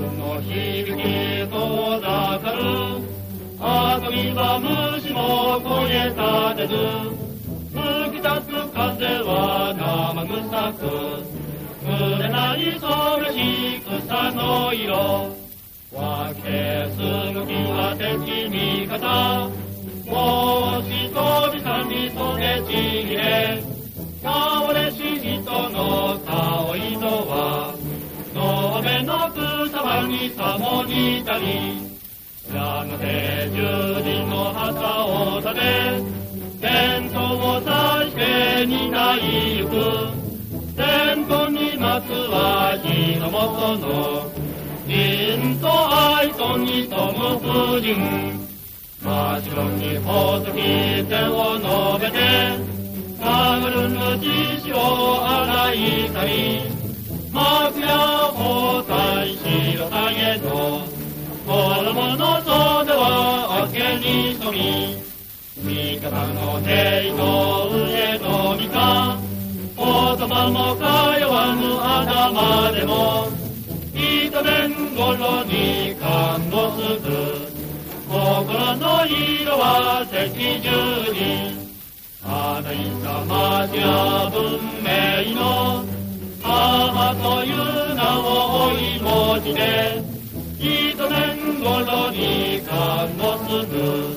の響びき遠ざかる。遊びは虫も焦え立てず。吹き立つ風は生臭く。濡れない恐ろし草の色。分けすぐきは敵味方。もう草場にさもにたりやがて十人の旗を立て伝統を指して担いゆく。伝統にまつわりのもとの凛と愛とに富む婦人真っ白にほとき手を述べて流るの知識を洗い去り幕や包帯白さへと衣の袖は明けに染み味方の手の上のみか言葉も通わぬ頭でも糸伝頃に看護する。心の色は赤十にあないさまじや文明の母という名を追いきで一年ごとに看護する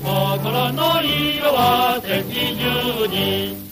心の色は赤十に